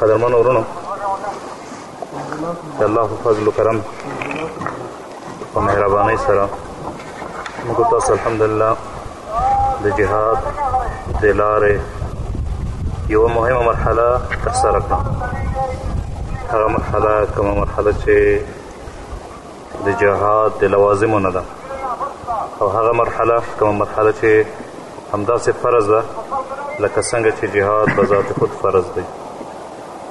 قدرمن ورونو د الله په فضل کرم په مهربانۍ سره موږ تاسو الحمدلله د جهاد د لارې یو مهمه مرحله ترسره کړه هغه مرحله کومه مرحله چې د جهاد د لوازمو نه ده او هغه مرحله کومه مرحله چې همداسې فرض ده لکه څنګه چې جهاد په ذات خود فرض دی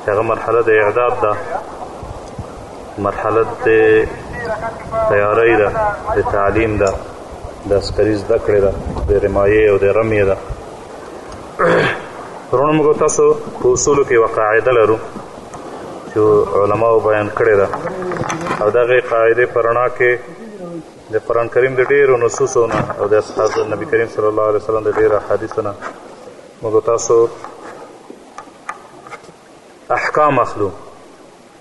چې هغه مرحله د اعداد ده مرحله د تیاری ده د تعلیم ده د عسکري زده کړې ده د رمایې او د رمیې ده وروڼو موږ تاسو په اصولو کې یوه قاعده لرو چې علماو بیان کړې ده او دغه قاعده په رڼا کې د قران کریم د ډیرو نصوصو نه او د اصحاب نبی کریم صلی الله علیه وسلم د ډیرو احادیثو نه موږ تاسو احکام اخلو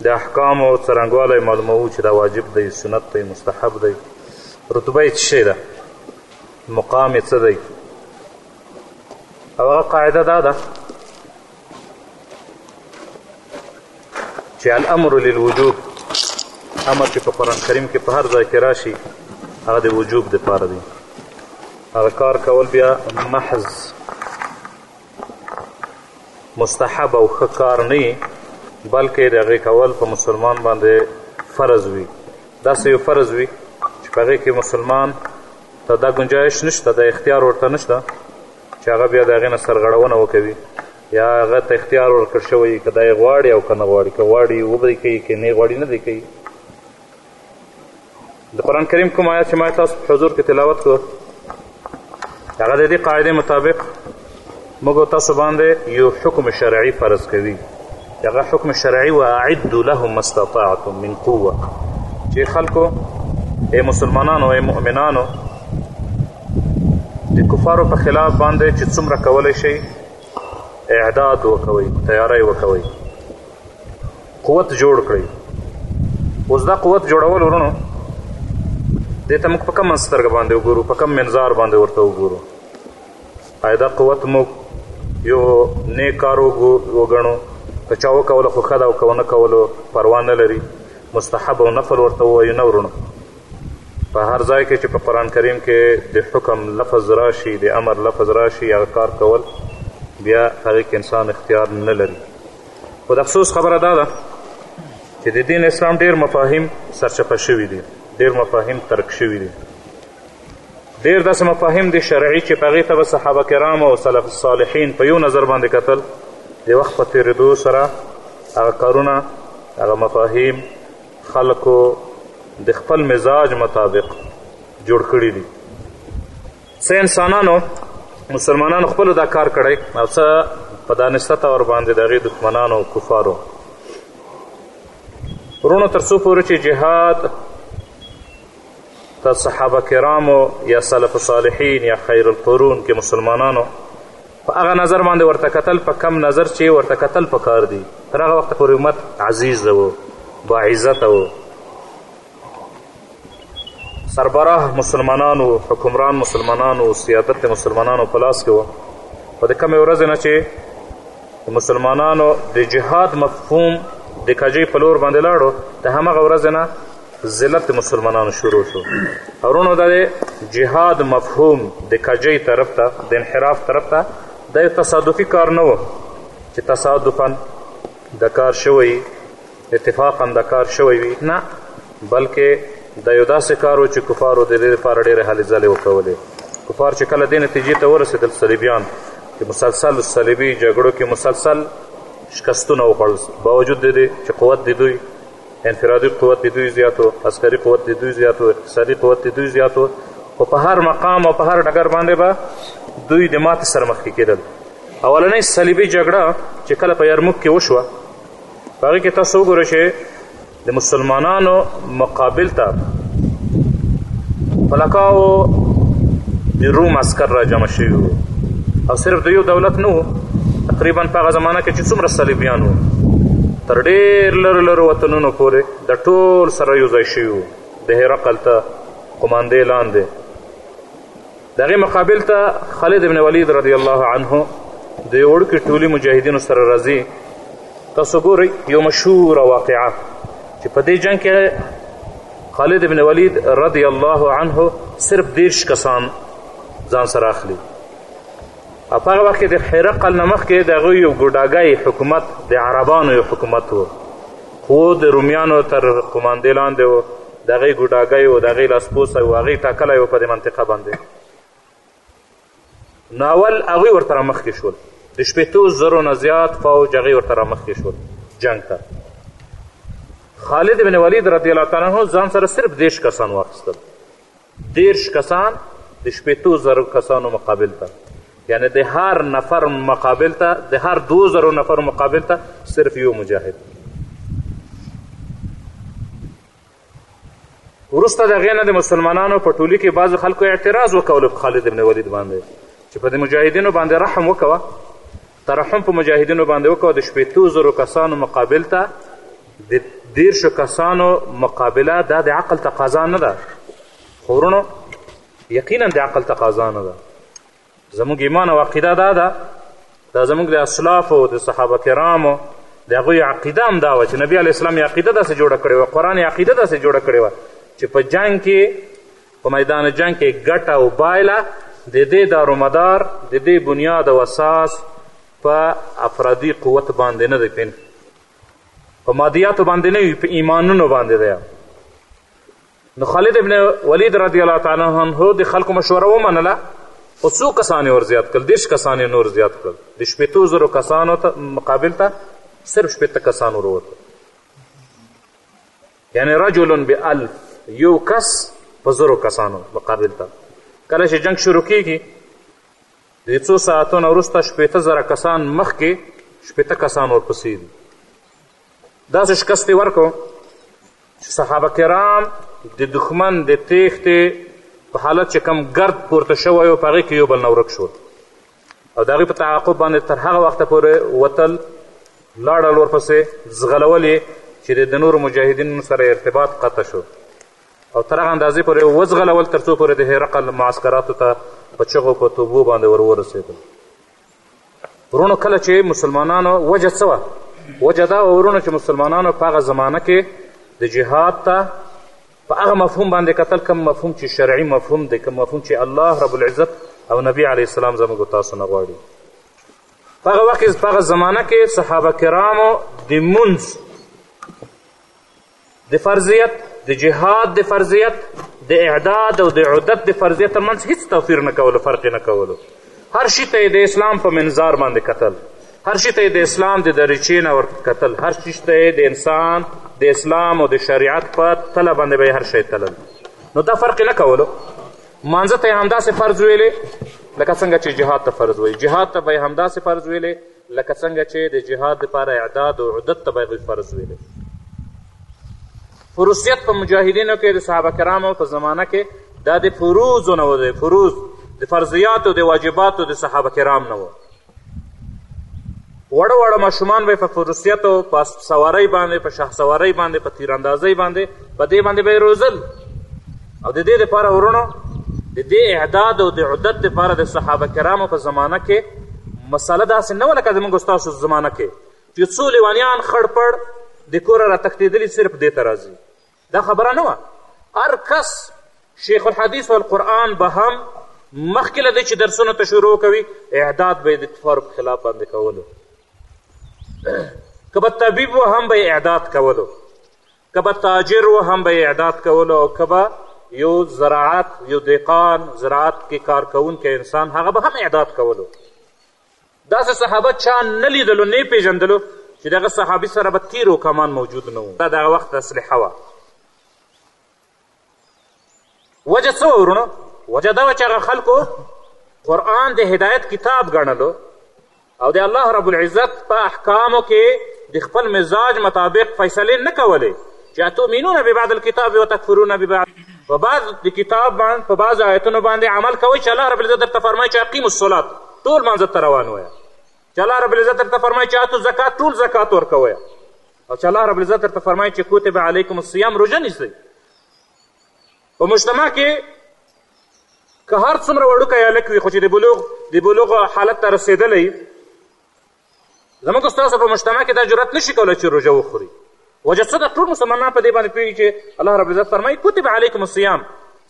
د احکام او څرنګوالی معلوموو چې دا واجب دی سنت دی مستحب دی رتبه یې څه ده مقام یې څه دی او هغه قاعده دا ده چې الامر للوجوب امر چې په قرآن کریم کې په هر ځای کې راشي هغه د وجوب د پاره دی هغه کار کول بیا محض مستحب او ښه کار نه بلکې د هغې کول په مسلمان باندې فرض وي داسې یو فرض وي چې په هغې کې مسلمان ته دا ګنجایش نشته د اختیار ورته نشته چې هغه بیا د هغې نه سرغړونه وکوي یا هغه ته اختیار ورکړ شوی که دا یې غواړي او که نه غواړي که غواړي وبه یې کوي که نه یې غواړي نه دی کوي د قرآن کریم کوم آیات چې ما تاسو په حضور کې تلاوت کړو هغه د دې قاعدې مطابق موږ تاسو باندې یو حکم شرعي فرض کوي هغه حکم شرعي و اعد لهم ما استطعتم من قوه چې خلکو ای مسلمانانو ای مؤمنانو د کفارو په خلاف باندې چې څومره کولی شئ اعداد وکوي تیاری وکوي قوت جوړ کړئ اوس دا قوت جوړول ورونو دې ته موږ په کومه سترګه باندې وګورو په کوم منظار باندې ورته وګورو آیا دا قوت موږ یو نیک کار وګڼو که چا وکوله خو ښه ده او که ونه کولو پروا نه لري مستحب او نفل ورته ووایو نه ورونو په هر ځای کې چې په قرآن کریم کې د حکم لفظ راشي د امر لفظ راشي هغه کار کول بیا هغې کې انسان اختیار نه لري خو د افسوس خبره دا ده چې د دین اسلام ډیر مفاهیم سرچپه شوي دي ډیر مفاهیم ترک شوي دي ډیر داسې مفاهیم دي شرعي چې په هغې ته به صحابه کرام او سلف صالحین په یو نظر باندې کتل د وخت په تېرېدو سره هغه کارونه هغه مفاهیم خلکو د خپل مزاج مطابق جوړ کړي دي څه انسانانو مسلمانانو خپل دا کار کړی او څه په دانسته تور باندې د هغې دښمنانو او کفارو وروڼو تر څو پورې چې جهاد د صحابه کرامو یا سلف صالحین یا خیر القرون کې مسلمانانو په هغه نظر باندې ورته کتل په کم نظر چې ورته کتل په کار دي تر هغه وخته پورې امت عزیز و باعزته و سربراه مسلمانانو حکمران مسلمانانو سیادت مسلمانانو په لاس کې و په د کمې ورځې نه چې د مسلمانانو د جهاد مفهوم د کجۍ په لور باندې لاړو د همغه ورځې نه ذلت د مسلمانانو شروع شو ورونو د جهاد مفهوم د کجۍ طرف ته د انحراف طرف ته د تصادفي کار نه و چې تصادفا د کار شوی اتفاقا دا کار شوی وي؟ نه، بلکې دا یو داسې کار و چې کفارو د دې لپاره ډېرې هلې ځلې وکولې. کفار چې کله دې نتیجې ته ورسېدل، صلیبیان، چې مسلسل صلیبي جګړو کې مسلسل شکستونه وخوړل، باوجود د دې چې قوت د دوی انفرادي قوت د دوی زیات و، عسکري قوت د دوی زیات و، اقتصادي قوت د دوی زیات و، خو په هر مقام او په هر ډګر باندې به دوی د ماتې سره مخ کېدل. اولنۍ صلیبي جګړه چې کله په یرموک کې وشوه، په هغې کې تاسو وګورئ چې د مسلمانانو مقابل ته په لکاو د روم عسکر را جمع شوي وو او صرف د یو دولت نه وو تقریبا په هغه زمانه کې چې څومره صلیبیان وو تر ډېر لرو لرو وطنونو پورې د ټول سره یو ځای شوي وو د هرقل ته قماندې لاندې د هغې مقابل ته خالد ابن ولید رضی الله عنه د یو وړوکي ټولي مجاهدینو سره راځي تاسو ګورئ یو مشهوره واقعه چې په دې جنګ کې خالد ابن ولید رضی الله عنه صرف دیرش کسان ځان سره اخلي او په هغه وخت کې د حرقل نه مخکې د هغوی یو ګوډاګی حکومت د عربانو یو حکومت و خو د رومیانو تر قوماندې لاندې و د هغې ګوډاګۍ و د هغې لاسپوڅی و هغې ټاکلی و په دې منطقه باندې نو اول هغوی ورته رامخکې شول د شپېتو زرو نه زیات فوج هغوی ورته رامخکې شول جنګ ته خالد بن ولید رضی الله تعالی عنه ځان سره صرف دېرش کسان واخیستل دېرش کسان د شپېتو زرو کسانو مقابل ته یعنی د هر نفر مقابل ته د هر دو زرو نفر مقابل ته صرف یو مجاهد وروسته د هغې نه د مسلمانانو په ټولي کې بعضو خلکو اعتراض وکولو په خالد ابن ولید باندې چې په د مجاهدینو باندې رحم وکوه ترحم په مجاهدینو باندې وکړه د شپېتو زرو کسانو مقابل ته د دیرشو کسانو مقابله دا د عقل تقاضا نه ده خو ورونو یقینا د عقل تقاضا نه ده زموږ ایمان او عقیده دا ده دا زموږ د اسلافو د صحابه کرامو د هغوی عقیده هم دا وه چې نبي علیه اسلام یې عقیده داسې جوړه کړې وه قرآن یې عقیده داسې جوړه کړې وه چې په جنګ کې په میدان جنګ کې ګټه او بایله د دې دارومدار د دې بنیاد او اساس په افرادي قوت باندې نه دی پین په مادیاتو باندې نه وي په ایمانونو باندې دی نو خالد ابن ولید رضی الله تعالی عنه د خلکو مشوره ومنله خو څو کسان ور زیات کړل دېرش کسان یې نور زیات کړل د شپېتو زرو کسانو ته مقابل ته صرف شپېته کسان وروتل یعنی رجل بالف یو کس په زرو کسانو مقابل ته کله چې جنگ شروع کیږي د څو ساعتونو وروسته شپېته زره کسان مخکې شپېته کسان ورپسې دي داسې شکست یې ورکړو چې صحابه کرام د دښمن د تیښتې په حالت چې کم ګرد پورته شوی و په هغې کې یو بل نه ورک شول او د هغوی په تعاقب باندې تر هغه وخته پورې وتل لاړل ورپسې ځغلول یې چې د نورو مجاهدینو سره ارتباط قطع شو او تر هغه اندازې پورې وځغلول تر څو پورې د هرقل معسکراتو ته په چغو په توبو باندې ور ورسېدل ورونو کله چې مسلمانانو وجه څه وه وجه دا وه ورونو چې مسلمانانو په هغه زمانه کې د جهاد ته په هغه مفهوم باندې کتل کوم مفهوم چې شرعي مفهوم دی کوم مفهوم چې الله رب العزت او نبی علیه السلام زموږ تاسو نه غواړي په هغه وخت په هغه زمانه کې صحابه کرامو د مونځ د فرضیت د جهاد د فرضیت د اعداد او د عدت د فرضیت ترمنځ هیڅ توپیر نه کولو فرق نه کولو هر شي ته د اسلام په منظار باندې کتل هر شي ته یې د اسلام د دریچې نه ور کتل هر شي ته یې د انسان د اسلام او د شریعت په تله باندې به یې هر شی تلل نو دا فرق یې نه کولو مانځه ته یې همداسې فرض ویلې لکه څنګه چې جهاد ته فرض وایي جهاد ته به یې همداسې فرض ویلې لکه څنګه چې د جهاد لپاره اعداد او عدت ته به یې فرض ویلې فروسیت په مجاهدینو کې د صحابه کرامو په زمانه کې دا د فروضو نه و دی فروض د فرضیاتو د واجباتو د صحابه کرام نه و وړه وړه ماشومان به یې په فروسیتو په اسب سوارۍ باندې په شاه سوارۍ باندې په تیراندازۍ باندې په دې باندې به یې روزل او د دې دپاره وروڼو د دې اعداد او د عدت دپاره د صحابه کرامو په زمانه کې مسله داسې نه وه لکه زموږ ستاسو زمانه کې چې څو لیوانیان خړ پړ د کوره راتښتېدلي صرف دې ته راځي دا خبره نه وه هر کس شیخ الحدیث والقرآن به هم مخکې له دې چې درسونه ته شروع کوي اعداد به یې د کفارو په خلاف باندې کولو که به طبیب و هم به یې اعداد کولو که به تاجر و هم به یې اعداد کولو او که به یو زراعت یو دیقان زراعت کې کار کوونکی انسان هغه به هم اعداد کولو داسې صحابه چا نه لیدلو نه پیژندلو چې دغه صحابي سره به تیر او کمان موجود نه وو دا دغه وخت اسلحه وه وجه څه ورونو وجه دا وه چې هغه خلکو قرآن د هدایت کتاب ګڼلو او د الله رب العزت په احکامو کې د خپل مزاج مطابق فیصلې نه کولې چې اتؤمنون ببعض الکتاب وتکفرون ببعض په بعض د کتاب باندې په بعض آیتونو باندې عمل کوئ چې الله رب العزت درته فرمایي چې اقیم الصلات ټول مانځه ته روان وایه چې الله رب العزت درته فرمایي چې اتو زکات ټول زکات ورکوئ او چې الله رب العزت درته فرمایي چې کتب علیکم الصیام روژه نیسئ په مجتمع کې که هر څومره وړوکی هلک وي خو چې د بلوغ د بلوغ حالت ته رسېدلی زموږ ستاسو په مجتمع کې دا جرأت نشي کولی چې روژه وخوري وجه څه ده ټول مسلمانان په دې باندې پوهېږي چې الله رب العزت فرمایي کتب علیکم الصیام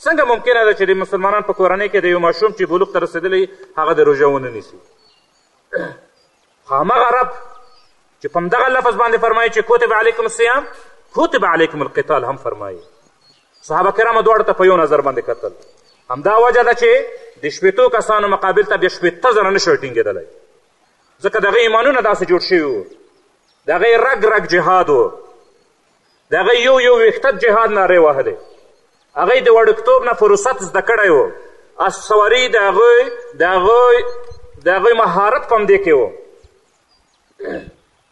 څنګه ممکنه ده چې د مسلمانان په کورنۍ کې د یو ماشوم چې بلوغ ته رسېدلی هغه د روژه ونه نیسي خو همغه رب چې په همدغه لفظ باندې فرمایي چې کتب علیکم الصیام کتب علیکم القتال هم فرمایي صحابه کرامو دواړو ته په یو نظر باندې کتل همدا وجه ده چې د شپېتو کسانو مقابل ته بیا شپېته زره نه شوی ټینګېدلی ځکه د هغه ایمانونه داسې جوړ شوي وو د هغه یې رګ رګ جهاد و د هغه یو یو ویښتد جهاد نارې وهلې هغه د وړکتوب نه فرصت زده کړی و اس سواري د هغوی د هغوی د هغوی مهارت په همدې کې و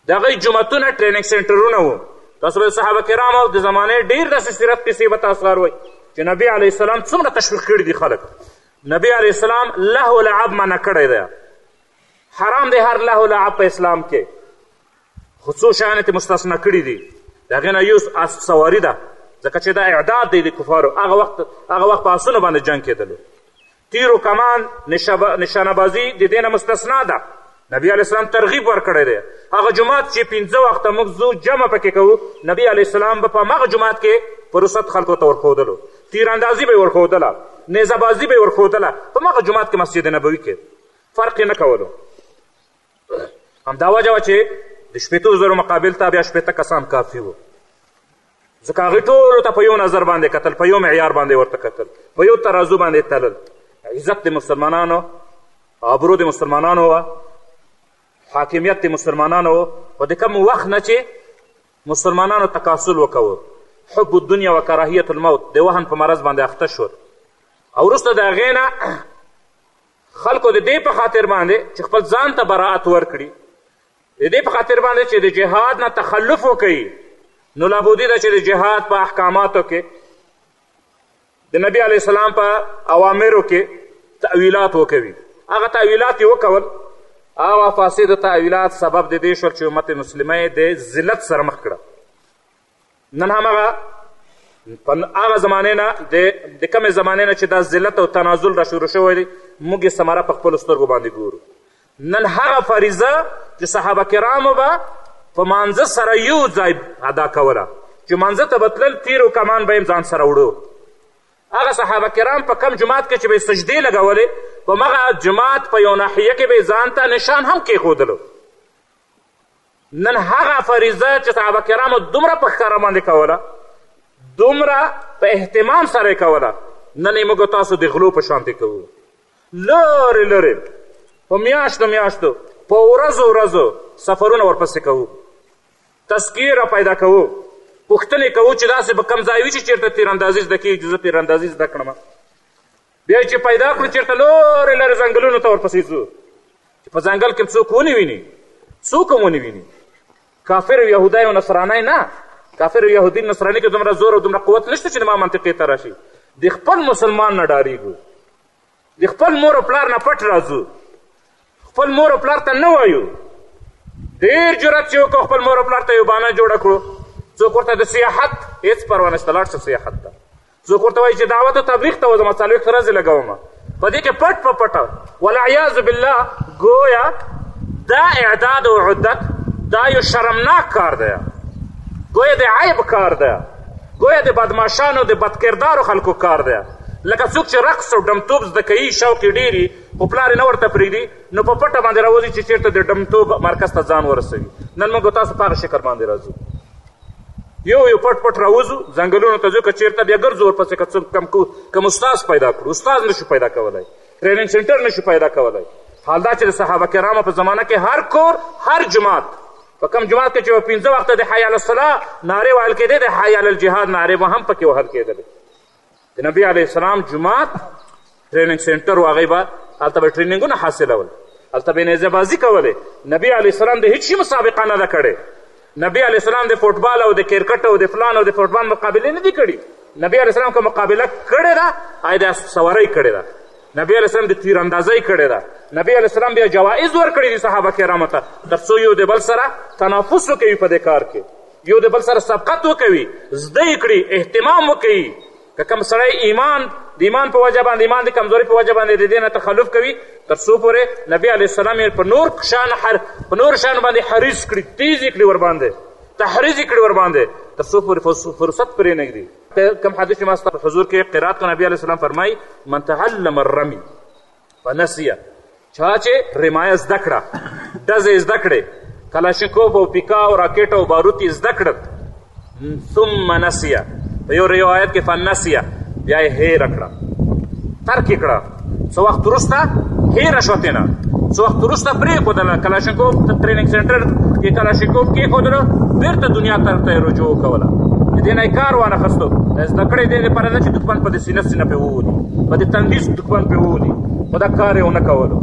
د هغوی جوماتونه ټریننګ سنټرونه وو تاسو به د صحابه کرامو د زمانې ډېر داسې سیرت کیسې به تاسو غاروئ چې نبی علیه السلام څومره تشویق کړي دي خلک نبی علیه السلام لهو لعب منع کړی دی حرام دی هر لهو لعب په اسلام کې خو څو شیانې ترې مستثنا کړي دي د هغې نه یو اسب سواري ده ځکه چې دا اعداد دی د کفارو هغه وخت هغه وخت په اسونو باندې جنګ کېدلو تیر او کمان نشانه بازي د دې نه مستثنا ده نبی علیه السلام ترغیب ورکړی دی هغه جومات چې پنځه وخته موږ ځو جمع پکې کوو نبی علیه السلام به په هماغه جومات کې په رخصت خلکو ته ورښودلو تیراندازي به یې ورښودله نیزهبازي به یې ورښودله په هماغه جومات کې مسجد نبوي کې فرق یې نه کولو همدا وجه وه چې د شپېتو زرو مقابل ته بیا شپېته کسان کافي وو ځکه هغوی ټولو ته په یو نظر باندې کتل په یو معیار باندې ورته کتل په یو ترازو باندې تلل عزت د مسلمانانو ابرو د مسلمانانو وه حاکمیت د مسلمانانو و خو د کوم وخت نه چې مسلمانانو تکاسل وکوه حب الدنیا و کراهیت الموت د وهن په مرض باندې اخته شول او وروسته د هغې نه خلکو د دې په خاطر باندې چې خپل ځان ته براعت ورکړي د دې په خاطر باندې چې د جهاد نه تخلف وکړي نو لابودي ده چې د جهاد په احکاماتو کې د نبی علیه السلام په اوامرو کې تأویلات وکوي هغه تأویلات یې وکول هغه فاسد تأویلات سبب د دې شول چې امت مسلمه د ذلت سره مخ کړه نن هم هغه په هغه زمانه نه د د کومې زمانه نه چې دا ذلت او تنازل را شروع شوی دی موږ یې ثمره په خپلو سترګو باندې ګورو نن هغه فریضه چې صحابه کرامو به په مانځه سره یو ځای ادا کوله چې مانځه ته به تلل تیر او کمان به یې ځان سره وړو هغه صحابه کرام په کم جماعت کې چې به یې سجدې لګولې په مغه جماعت په یو ناحیه کې به یې ځان ته نشان هم کېښودلو نن هغه فریضه چې صحابه کرامو دومره په ښکاره باندې کوله دومره په اهتمام سره یې کوله نن یې موږ تاسو د غلو په شانتې کوو لرې لرې په میاشتو میاشتو په ورځو ورځو سفرونه ورپسې کوو تذکیه را پیدا کوو پوښتنې کوو چې داسې به کم ځای وي چې چېرته تیراندازي زده کېږي زه تیراندازي زده کړم بیا چې پیدا کړو چېرته لورې لرې ځنګلونو ته ورپسې ځو چې په ځنګل کې څوک ونه ویني څوک هم ونه ویني کافر او یهودی او نصرانی نه کافر او یهودي نصراني کې دومره زور او دومره قوت نشته چې ما منطقې ته راشي د خپل مسلمان نه ډارېږو د خپل مور او پلار نه پټ راځو خپل مور او پلار ته نه وایو ډېر جرأت چې وکړو خپل مور او پلار ته یو بانه جوړه کړو څوک ورته د سیاحت هېڅ پروا نشته لاړ شه سیاحت ته څوک ورته وایي چې دعوت او تبلیغ ته وځم څلوېښت ورځې لګوم په دې کې پټ په پټه والعیاذ بالله ګویا دا اعداد او عدت دا یو شرمناک کار دی ګویا د عیب کار دی ګویا د بدمعشانو د بدکردارو خلکو کار دی لکه څوک چې رقص او ډمتوب زده کوي شوق یې ډېر وي خو پلار یې نه ورته پرېږدي نو په پټه باندې راوځي چې چېرته د ډمتوب مرکز ته ځان ورسوي نن موږ تاسو په هغه شکل باندې راځو یو یو پټ پټ راوځو ځنګلونو ته ځو که چېرته بیا ګرځو ورپسې که څوک کم کم استاذ پیدا کړو استاذ نشو پیدا کولی ټریننګ سنټر نشو پیدا کولی حال دا چې د صحابه کرامو په زمانه کې هر کور هر جماعت په کم جماعت کې چې په پنځه وخته د حی علی الصلاه نارې ویل کېدې د حی علی الجهاد نارې به هم پکې وهل کېدلې د نبی علیه السلام جومات ټریننګ سینټر و هغوی به هلته به ټریننګونه حاصلول هلته به یې نیزه بازي کولې نبی علیه السلام د هیڅ شي مسابقه نه ده کړې نبی علیه السلام د فوټبال او د کرکټ او د فلان او د فوټبال مقابلې نه دي کړي نبی علیه السلام که مقابله کړې ده هغه د سوارۍ کړې ده نبی علیه السلام د تیراندازۍ کړې ده نبی علیه السلام بیا جوایز ورکړي دي صحابه کرامو ته تر څو یو د بل سره تنافس وکوي په دې کار کې یو د بل سره سبقت وکوي زده یې کړي اهتمام وکوي که کوم سړی ایمان د ایمان په وجه باندې ایمان د کمزوري په وجه باندې د دې نه تخلف کوي تر څو پورې نبي علیه السلام یې په نور شان حر په نور شان باندې حریص کړي تیز یې کړي ورباندې تحریض یې کړي ورباندې تر څو پورې فرصت پرې نه ږدي کوم حدیث چې ما ستا په حضور کې قرات کو نبي علیه السلام فرمایي من تعلم الرمي فنسیه چا چې رمایه زده کړه ډزې یې زده کړې کلاشینکوف او پیکا او راکټ او باروت یې زده کړل ثم نسیه په یو روایت کې فنسیه بیا یې هېره کړه ترک یې کړه څه وخت وروسته هېره شوه ترې نه څه وخت وروسته پرېښودله کلاشینکوف ټریننګ سنټر کې کلاشینکوف کېښودله بېرته دنیا ته ته یې رجوع کوله د دې نه یې کار وانه خستو زده کړې دې لپاره ده چې دښمن په دې سینه سینه پرې ووځي په دې تندیس دښمن په وولي خو دا کار یې ونه کولو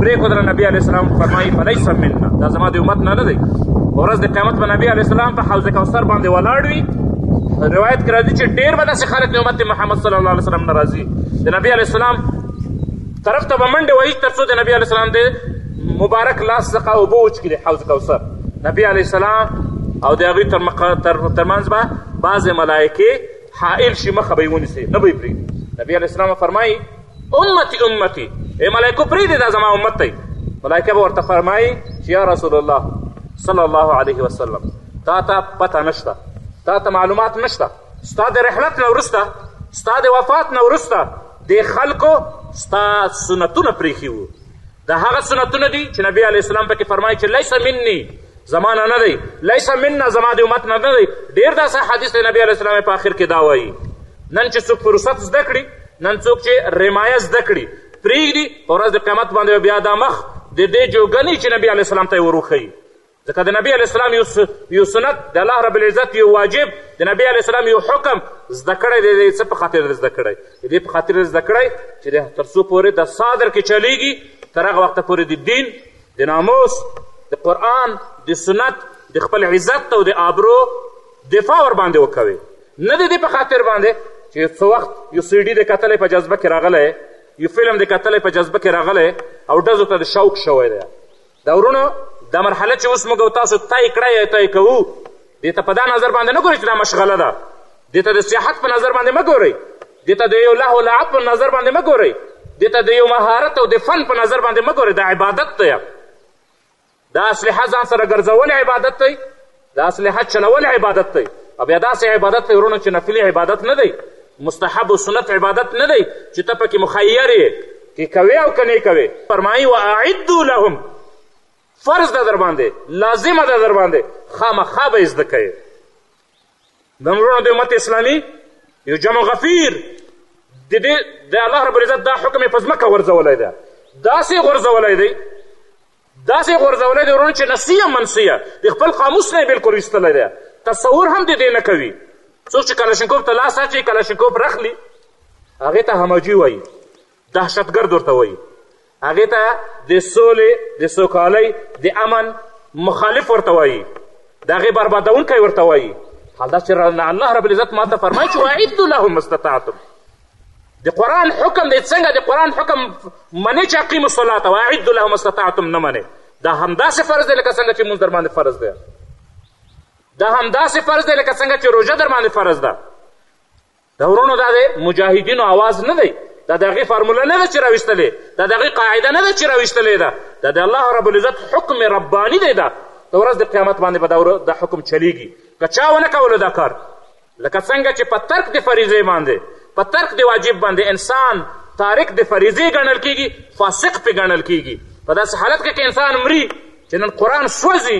پرېښودله نبي علیه السلام فرمایي فلیس منا دا زما د امت نه نه دی ورځ د قیامت به نبي علیه السلام په حوض کوثر باندې ولاړ وي روایت کې راځي چې ډېر به داسې خلک د امت محمد صلی الله علیه وسلم نه راځي د نبي علیه السلام طرف ته به منډې وایي تر څو د نبي علیه السلام د مبارک لاس څخه اوبه وچکي د حوض کوثر نبي علیه السلام او د هغوی تر منځ به بعضې ملایکې حائل شي مخه به یې ونیسي نه به یې پرېږدي نبي علیه السلام فرمایي امتي امتي ای ملایکو پرېږدي دا زما امت دی ملایکه به ورته فرمایي چې یا رسول الله صلی الله علیه وسلم تا ته پته نشته تا ته معلومات نشته ستا د رحلت نه وروسته ستا د وفات نه وروسته د خلکو ستا سنتونه پرېښي وو دا هغه سنتونه دي چې نبی علیه السلام پکې فرمایي چې لیس مني زمانه نه دی لیس منا زما د امت نه نه دی ډېر داسې حدیث دی نبی علیه السلام په آخر کې دا وایي نن چې څوک فرصت زده کړي نن څوک چې رمایه زده کړي پرېږدي په ورځ د قیامت باندې بیا دا مخ د دې جوګنی چې نبی علیه السلام ته یې وروښیي ځکه د نبی علیه السلام یو سنت د الله رب العزت یو واجب د نبی علیه السلام یو حکم زده کړی دی د څه په خاطر دی زده کړی د دې په خاطر زده کړی چې تر څو پورې د صادر کې چلیږي تر هغه وخته پورې د دین د ناموس د قرآن د سنت د خپل عزت او د آبرو دفاع ورباندې وکوي نه د دې په خاطر باندې چې یو څه وخت یو سیډي د کتلې په جذبه کې راغلی یو فلم د کتلې په جذبه کې راغلی او ډزو ته د شوق شوی دی دا ورونو دا مرحله چې اوس موږ تاسو طی کړی یا طی کوو دې ته په دا نظر باندې نه ګورئ چې دا مشغله ده دې ته د سیاحت په نظر باندې مه ګورئ دې ته د یو لهو لعب په نظر باندې مه ګورئ دې ته د یو مهارت او د فن په نظر باندې مه ګورئ دا عبادت دی دا اسلحه ځان سره ګرځول عبادت دی دا اسلحه چلول عبادت دی او بیا داسې عبادت دی وروڼه چې نفلي عبادت نه دی مستحب و سنت عبادت نه دی چې ته پکې مخیر یې که کوې او که نه کوې فرمایي واعدو لهم فرض ده در باندې لازمه ده در باندې خامخا به یې زده کوې د مړونو د امت اسلامي یو جمع غفیر د دې د الله رب العزت دا حکم یې په ځمکه غورځولی دی داسې غورځولی دی داسې غورځولی دی ورونه چې نسیه منسیه د خپل قاموس نه یې بلکل ویستلی دی تصور هم د دې نه کوي څوک چې کلاشینکوف ته لاس اچوي کلاشینکوف رخلي هغې ته همجي وایي دهشتګرد ورته وایي هغې ته د سولې د سوکالۍ د امن مخالف ورته وایي د هغې بربادونکی ورته وایي حال دا چې الله رب العزت ما ته فرمایي چې واعدو لهم استطاعتم د قرآن حکم دی څنګه د قرآن حکم منې چې اقیم الصلاة واعدو لهم استطاعتم نه منې دا همداسې فرض دی لکه څنګه چې مونځ در باندې فرض دی دا همداسې فرض دی لکه څنګه چې روژه در باندې فرض ده دا ورونو دا دی مجاهدینو اواز نه دی دا د هغې فارموله نه ده چې راویستلې دا د هغې قاعده نه ده چې راویستلې ده دا د الله رب العزت حکم رباني دی دا د ورځ د قیامت باندې به دا, دا حکم چلیږي که چا ونه کولو دا کار لکه څنګه چې په ترک د فریضې باندې په ترک د واجب باندې انسان تارک د فریضې ګڼل کیږي فاسق پې ګڼل کیږي په داسې حالت کې که انسان مري چې نن قرآن سوځي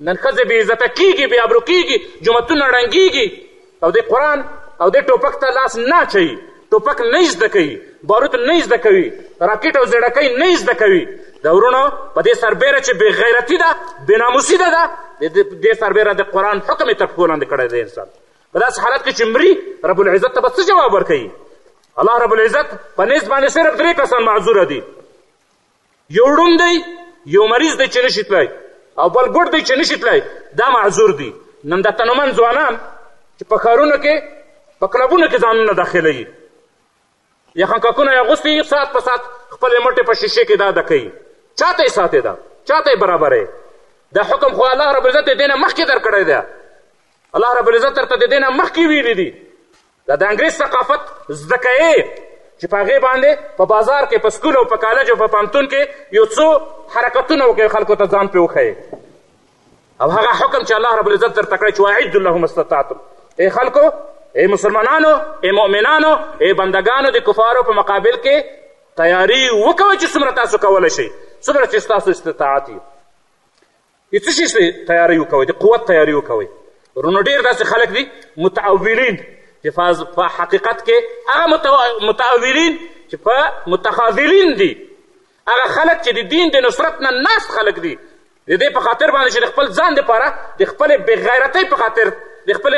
نن ښځې بې عزته کېږي، بې ابرو کېږي، جوماتونه ړنګېږي او دی قرآن او دی ټوپک ته لاس نه اچوي، ټوپک نه زده کوي، باروت نه زده کوي، راکټ او زېړکۍ نه زده کوي. د وروڼو په دې سربېره چې بې غیرتي ده، بې ناموسي ده، ده دې سربېره د قرآن حکم یې تر پښو لاندې کړی دی انسان. په داسې حالت کې چې مري رب العزت ته به څه جواب ورکوي؟ الله رب العزت په نزد باندې صرف درې کسان معذوره دي. یو ړوند دی یو مریض دی چې نشي تلای او بل ګډ دی چې نشي تلای دا معذور دي نن دا تنومن ځوانان چې په ښارونو کې په کلبونو کې ځانونه داخلوي یخن ککونه یې اغوستي ساعت په ساعت خپلې مټې په شیشې کې دا دکوي چا ته یې ساتې ده چا ته یې برابرې دا حکم خو الله رب العزت دې نه مخکې درکړی دی الله رب العزت درته د دې نه مخکې ویلي دي دا د انګریز ثقافت زده کوې چې په هغې باندې په بازار کې په سکول او په کالج او په پوهنتون کې یو څو حرکتونه وکړې خلکو ته ځان پرې وښیې او هغه حکم چې الله رب العزت درته کړی چې واعد لهم استطاعتم ای خلکو ای مسلمانانو ای مؤمنانو ای بندگانو د کفارو په مقابل کې تیاری وکوئ چې څومره تاسو کولی شئ څومره چې ستاسو استطاعت د څه شي تیاری وکوئ د قوت تیاری وکوئ ورونو ډېر داسې خلک دي متعولین چې په حقیقت کې هغه متعولین چې په متخاذلین دي هغه خلک چې د دین د نصرت نه ناست خلک دي د دې په خاطر باندې چې د خپل ځان دپاره د خپلې بېغیرتۍ په خاطر د خپلې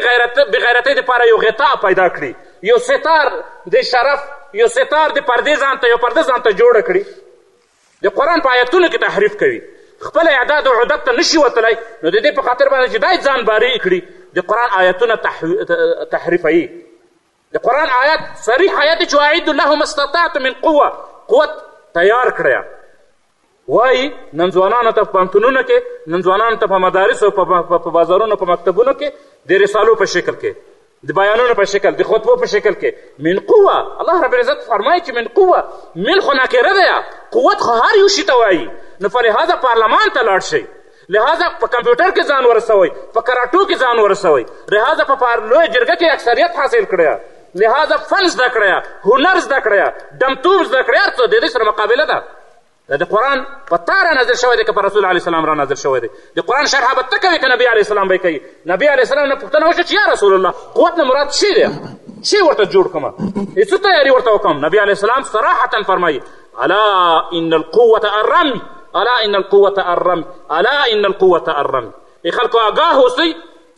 بېغیرتۍ دپاره یو غطا پیدا کړي یو ستار د شرف یو ستار د پردې ځان ته یو پرده ځان ته جوړه کړي د قرآن په آیتونو کې تحریف کوي خپل اعداد او عدد ته نشي وتلی نو د دې په خاطر باندې چې دای ځان باری کړي د قرآن آیتونه تحریفوي د قرآن آیت صریح آیت چې واعد لهم استطعت من قوه قوت تیار کړی وایي نن ځوانانو ته په پوهنتونونو کې نن ځوانانو ته په مدارسو په بازارونو په مکتبونو کې د رسالو په شکل کې د بیانونو په شکل د خطبو په شکل کې من قوه الله رب العزت فرمایي چې من قوه من خو ناکره ده قوت خو هر یو شي ته وایي نو فلهذا پارلمان ته لاړ شئ لهذا په کمپیوټر کې ځان ورسوئ په کراټو کې ځان ورسوئ لهذا په لویه جرګه کې اکثریت حاصل کړی لهذا فن زده کړی هنر زده کړی ډمتوب زده کړی هر څه د دې سره مقابله ده دا د قرآن په تا را نازل شوی دی که په رسول علیه السلام را نازل شوی دی د قرآن شرحه به ته کوې که نبي علیه السلام به یې کوي نبي علیه السلام نه پوښتنه وشوه چې یا رسول الله قوت نه مراد څه دی څه ورته جوړ کړم څه تیاري ورته وکړم نبي علیه السلام صراحتا فرمایي الا ان القوة الرمي الا ان القوة الرمي الا ان القوة الرمي ای خلکو آګاه اوسئ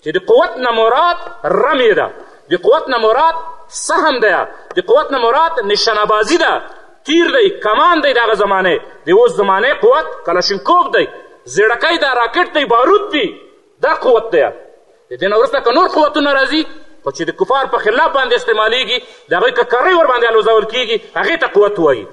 چې د قوت نه مراد رمی ده د قوت نه مراد سهم ده د قوت نه مراد نشانهبازي ده تیر دی کمان دی دغه زمانه د اوس زمانه قوت کلاشینکوف دی زیړکی ده راکټ دی بارود دی دا قوت دی د دې نه وروسته که نور قوتونه راځي خو چې د کفار په خلاف باندې استعمالیږي د هغوی ککرۍ ورباندې الوځول کیږي هغې ته قوت وایي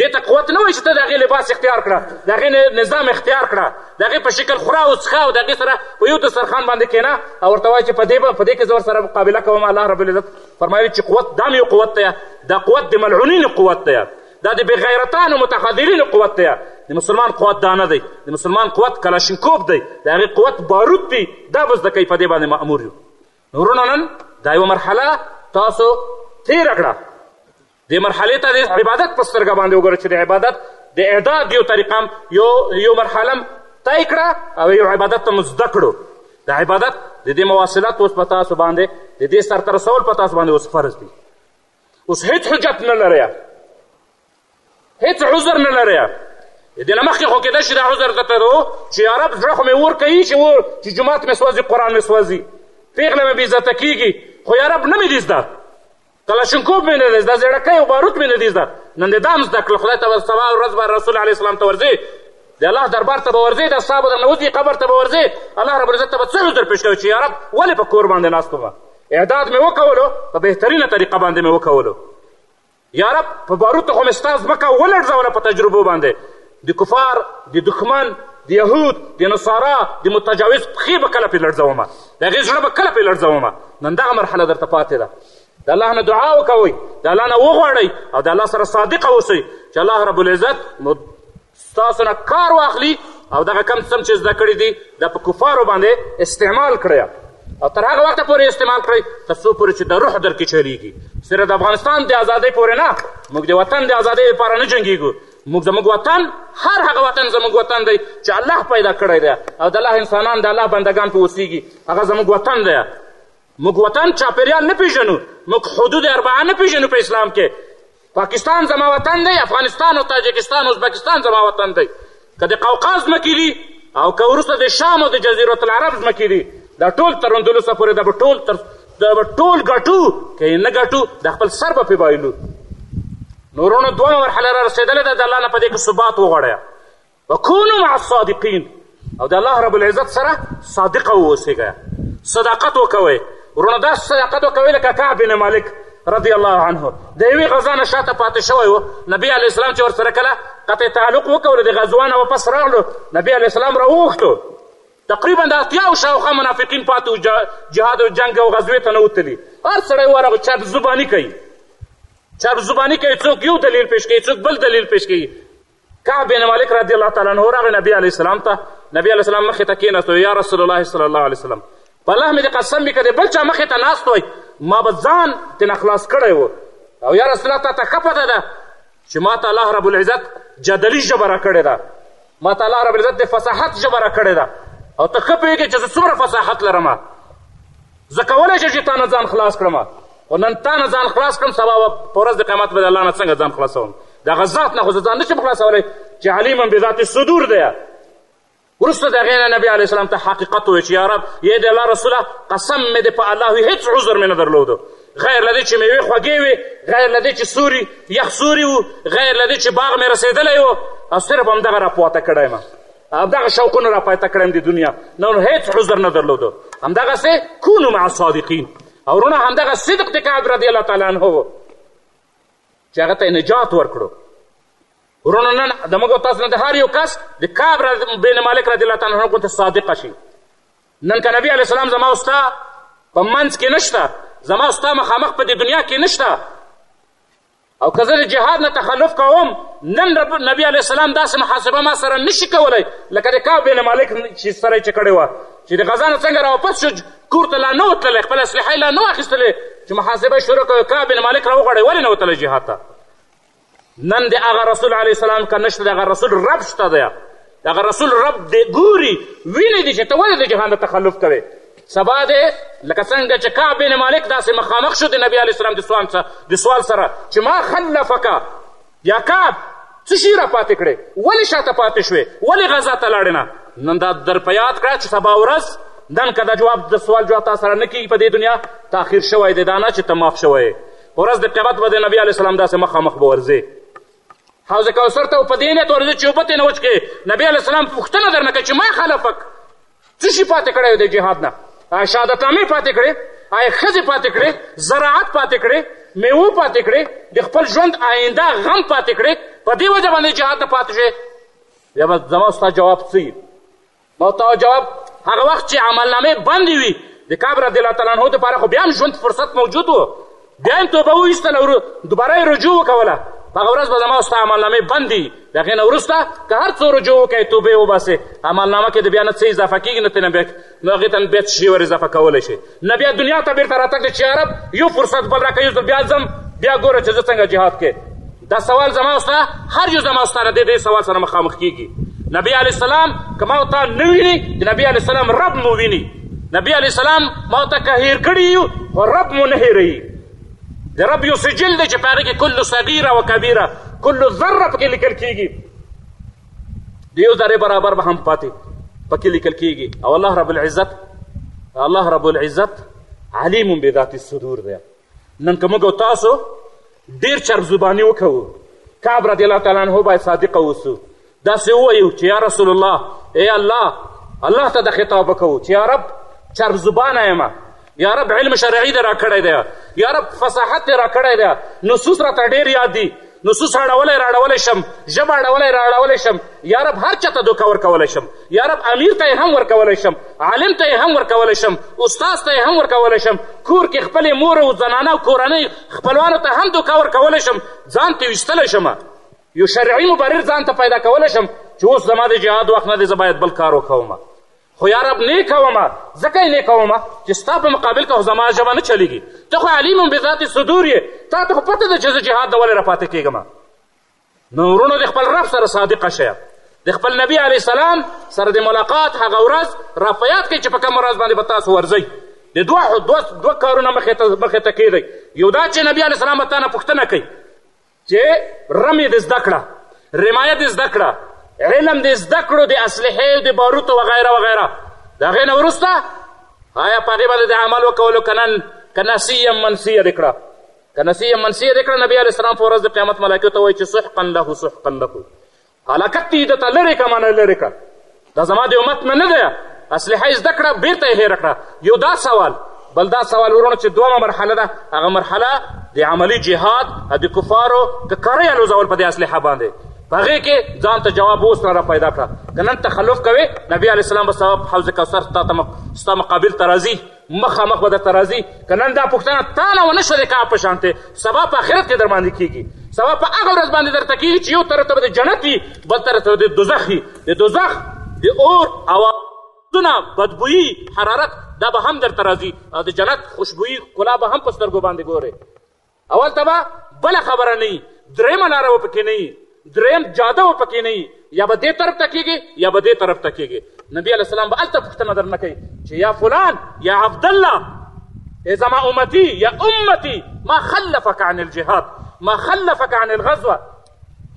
دې ته قوت نه وایي چې ته د هغې لباس اختیار کړه د هغې نظام اختیار کړه د هغې په شکل خوره او څښه او د هغې سره په یو دسترخوان باندې کښېنه او ورته وایي چې په دې به په دې کې زه ورسره مقابله کوم الله رب العزت فرمایي چې قوت دا یو قوت دی دا قوت د ملعونینو قوت دی دا د بېغیرتانو متخاذلینو قوت دی د مسلمان قوت دا نه دی د مسلمان قوت کلاشینکوب دی د هغې قوت بارود دی دا به زده کوي په دې باندې مأمور یو نورونه نن دا یوه مرحله تاسو تېره کړه دې مرحلې ته د عبادت په سترګه باندې وګوره چې د عبادت د اعداد یو طریقه هم یو یو مرحله هم طی کړه او یو عبادت ته مو زده کړو د عبادت د دې مواصلات اوس په تاسو باندې د دې سرته رسول په تاسو باندې اوس فرض دي اوس هیڅ حجت نه لرئ هیڅ عذر نه لرئ د دې نه مخکې خو کېدای شي دا عذر درته و چې یا رب زړه خو مې ور کوي چې ور چې جومات مې سوځي قرآن مې سوځي پېغله مې بېعزته کېږي خو یا رب نه مې دي زده کلاشینکوف مې نه دی زده زړکی او باروت مې نه دی زده نن دې دا هم زده کړل خدای ته به سبا ورځ به رسول علیه السلام ته ورځې د الله دربار ته به ورځې د اصحابو درنه وځي قبر ته به ورځې الله رب العزت ته به څه عذر پېښ کوي چې یا رب ولې په کور باندې ناست وم اعداد مې وکولو په بهترینه طریقه باندې مې وکولو یا رب په باروتو خو مې ستا ځمکه ولړزوله په تجربو باندې د کفار د دښمن د یهود د نصارا د متجاوز پښې به کله پرې لړزوم د هغې زړه به کله پرې لړزوم نن دغه مرحله درته پاتې ده د الله نه دعا وکوئ د الله نه وغواړئ او د الله سره صادقه اوسئ چې الله رب العزت ستاسو نه کار واخلي او دغه کم څه چې زده کړي دي دا په کفارو باندې استعمال کړئ او تر هغه وخته پورې استعمال کړئ تر څو پورې چې د روح درکې چلیږي صرف د افغانستان د ازادۍ پورې نه موږ د وطن د ازادۍ لپاره نه جنګیږو موږ زموږ وطن هر هغه وطن زموږ وطن دی چې الله پیدا کړی دی او د الله انسانان د الله بندګان په اوسیږي هغه زموږ وطن دی موږ وطن چاپیریال نه پیژنو موږ حدود اربعه نه پیژنو په اسلام کې پاکستان زما وطن دی افغانستان او تاجکستان ازبکستان زما وطن دی که د قوقاز ځمکې دي او که وروسته د شام او د جزیرة العرب ځمکې دي دا ټول تر اندلسه پورې دا به ټول تر دا به ټول ګټو که یې نه ګټو د خپل سر به پرې بایلو نورونو دوه مرحله را رسېدلې ده د الله نه په دې کې ثبات وغواړئ وکونو مع الصادقین او د الله رب العزت سره صادقه واوسېږئ صداقت وکوئ وروڼه داسې صداقت وکوئ لکه کعب بن مالک رضی الله عنه د یوې غزا نه شاته پاتې شوی و نبی علیه السلام چې ورسره کله قطع تعلق وکړو د غزوا نه واپس راغلو نبی علیه السلام راوغوښتو تقریبا د اتیاو شاوخوا منافقین پاتې وو، جهاد او جنګ او غزوې ته نه وتلي، هر سړی ورغی چرب زباني کوي، چرب زباني کوي، څوک یو دلیل پیش کوي، څوک بل دلیل پیش کوي، کعب بن مالک رضی الله تعالی عنه راغی نبی علیه السلام ته، نبی علیه السلام مخې ته کېناستو، یا رسول الله صلی الله علیه وسلم په الله مې دې قسم وي که د بل چا مخې ته ناست وای ما به ځان ترې نه خلاص کړی و او یا رسول الله تا ته ښه پته ده چې ما ته الله رب العزت جدلي ژبه راکړې ده ما ته الله رب العزت د فصاحت ژبه راکړې ده او ته ښه پوهېږې چې زه څومره فصاحت لرم زه کولی شم چې تا نه ځان خلاص کړم او نن تا نه ځان خلاص کړم سبا به په ورځ د قیامت به د الله نه څنګه ځان خلاصوم د هغه ذات نه خو زه ځان نه شم خلاصولی چې علیمم بذات صدور دی وروسته د هغې نه نبي علیه السلام ته حقیقت وویل چې یا رب یې د الله رسوله قسم مې د په الله وي هېڅ عذر مې نه درلودو غیر له دې چې میوې خوږې وې غیر له دې چې سوري یخ سوري وو غیر له دې چې باغ مې رسېدلی و او صرف همدغه راپواته کړی یم همدغه شوقونه راپایته کړی یم د دنیا نور هېڅ عذر نه درلودو همدغسې کونو مع صادقین او وروڼه همدغه صدق د کعب رضی الله تعالی عنه و چې هغه ته یې نجات ورکړو ورونو نن د موږ تاسو نه د هر یو کس د کعب بن مالک رضی الله تعالی عنه غوندې صادق شي نن که نبی علیه السلام زما او ستا په منځ کې نشته زما او ستا مخامخ په دې دنیا کې نشته او که زه د جهاد نه تخلف کوم نن رب نبی علیه السلام داسې محاسبه ما سره نشي کولی لکه د کعب بن مالک چې سره یې چې کړې وه چې د غزا نه څنګه راواپس شو کور ته لا نه وتللی خپله اسلحه یې لا نه واخیستلې چې محاسبه یې شروع کړه کعب بن مالک راوغواړی ولې نه وتلی جهاد ته نن د هغه رسول علیه السلام که نشته د هغه رسول رب شته دی د هغه رسول رب دی ګوري ویني دي چې ته ولې د جهان د تخلف کوې سبا دی لکه څنګه چې کعب بن مالک داسې مخامخ شو د نبي علیه السلام د سوال سره د سوال سره چې ما خلفکه یا کعب څه شي را پاتې کړې ولې شاته پاتې شوې ولې غزا ته لاړې نه نن دا در په یاد کړه چې سبا ورځ نن که دا جواب د سوال جواب تا سره نه کېږي په دې دنیا تاخیر شوی دی دا نه چې ته معاف شوی په ورځ د قیامت به د نبي علیه السلام داسې مخامخ به ورځې حوض کوثر ته په دې نیت ورځې چې اوبه ترې نه وچکې نبي علیه السلام پوښتنه درنه کړه چې ما خلفک څه شي پاتې کړی د جهاد نه شهادتنامې پاتې کړې آیا ښځې پاتې کړې زراعت پاتې کړې میوه پاتې کړې د خپل ژوند آینده غم پاتې کړې په دې وجه باندې جهاد نه پاتې شې بیا به زما ستا جواب څه موتا او جواب هغه وخت چې عملنامه بندې وي د کعب رضی الله تعالی عنه دپاره خو بیا هم ژوند فرصت موجود و بیا هم توبه وویستله او دوباره یې رجوع وکوله په هغه ورځ به زما او ستا عملنامې بند دي د هغې نه وروسته که هر څو رجوع وکړې توبه یې وباسې عملنامه کې د بیا نه څه اضافه کېږي نه ترنه بیا نو هغې ته بیا څه شي ور اضافه کولی شي نه بیا دنیا ته بېرته راتګ دی چې عرب یو فرصت بل راکوي یو ځل بیا ځم بیا ګوره چې زه څنګه جهاد کې دا سوال زما او ستا هر یو زما او ستا نه دې دې سوال سره مخامخ کیږي نبی علی السلام کما او تا نه ویني چې نبی علی السلام رب مو ویني نبی علی السلام ما ته که هیر کړی یو خو رب مو نه هیروي د رب یو سجل دی چې په هغې کې کل صغیره و کبیره کل ذره پکې لیکل کیږي د یو ذرې برابر به هم پاتې پکې لیکل کیږي او الله رب العزت الله رب العزت علیم بذات الصدور دی نن که موږ تاسو ډېر چرب زباني وکوو کعب رضی الله تعالی عنه باید صادقه اوسو داسې ووایو چې یا رسول الله ای الله الله ته د خطاب وکوو چې یا رب چرب زبانه یم یا رب علم شرعي دې راکړی دی یا رب فصاحت دې راکړی دی نصوص راته ډېر یاد دي نصوص اړولی راړولی شم ژبه اړولی راړولی شم یا رب هر چا ته دوکه ورکولی شم یا رب امیر ته یې هم ورکولی شم عالم ته یې هم ورکولی شم استاذ ته یې هم ورکولی شم کور کې خپلې مور او زنانه او کورنۍ خپلوانو ته هم دوکه ورکولی شم ځان ترې ویستلی شم یو شرعي مبرر ځان ته پیدا کولی شم چې اوس زما د جهاد وخت نه دی زه باید بل کار وکوم خو یا رب نه کومه ځکه یې نه کومه چې ستا په مقابل کې خو زما ژبه نه چلېږي ته خو علیم بذات صدور یې تا ته خو پته ده چې زه جهاد د ولې راپاتې کېږم نو وروڼو د خپل رب سره صادقه شئ د خپل نبی علیه السلام سره د ملاقات هغه ورځ را په یاد کړئ چې په کومه ورځ باندې به تاسو ورځئ د دوه دوه دوه کارونه مخې ته مخې ته کېږئ یو دا چې نبی علیه السلام به تا نه پوښتنه کوي چې رمې دې زده کړه رمایه دې زده کړه علم دې زده کړو د اسلحې د باروتو وغیره وغیره د هغې نه وروسته آیا په هغې باندې د عمل وکولو که نن که نسیه منسیه دې کړه که نسیه منسیه دې کړه نبي علیه السلام په ورځ د قیامت ملایکو ته وایي چې سحقا له سحقا له هلاکت دې دته لرې که معنی لرې که دا زما د امت نه نه ده اسلحه یې زده کړه بېرته یې هېره کړه یو دا سوال بل دا سوال ورونه چې دومه مرحله ده هغه مرحله د عملی جهاد او د کفارو د کارۍ الوزول په دې اسلحه باندې په هغې کې ځان ته جواب اوس را پیدا کړه که نن تخلف کوې نبی علیه السلام به سبب حوض کوثر ستا مقابل ته راځي مخامخ به درته راځي که نن دا پوښتنه تا نه ونه شوه د کعب په شانتې سبا په آخرت کې در باندې کېږي سبا په هغه ورځ باندې درته کېږي چې یو طرف ته به د جنت وي بل طرف ته به د دوزخ وي د دوزخ د اور اوازونه بدبویي حرارت دا به هم درته راځي او د جنت خوشبویي ښکلا به هم په سترګو باندې ګورې اول ته به بله خبره نه وي درېیمه لاره به پکې نه وي درېیم جاده به پکې نه وي یا به دې طرف ته کېږي یا به دې طرف ته کېږي نبي علیه السلام به هلته پوښتنه درنه کوي چې یا فلان یا عبدالله ای زما امتی یا امتی ما خلفک عن الجهاد ما خلفک عن الغزوه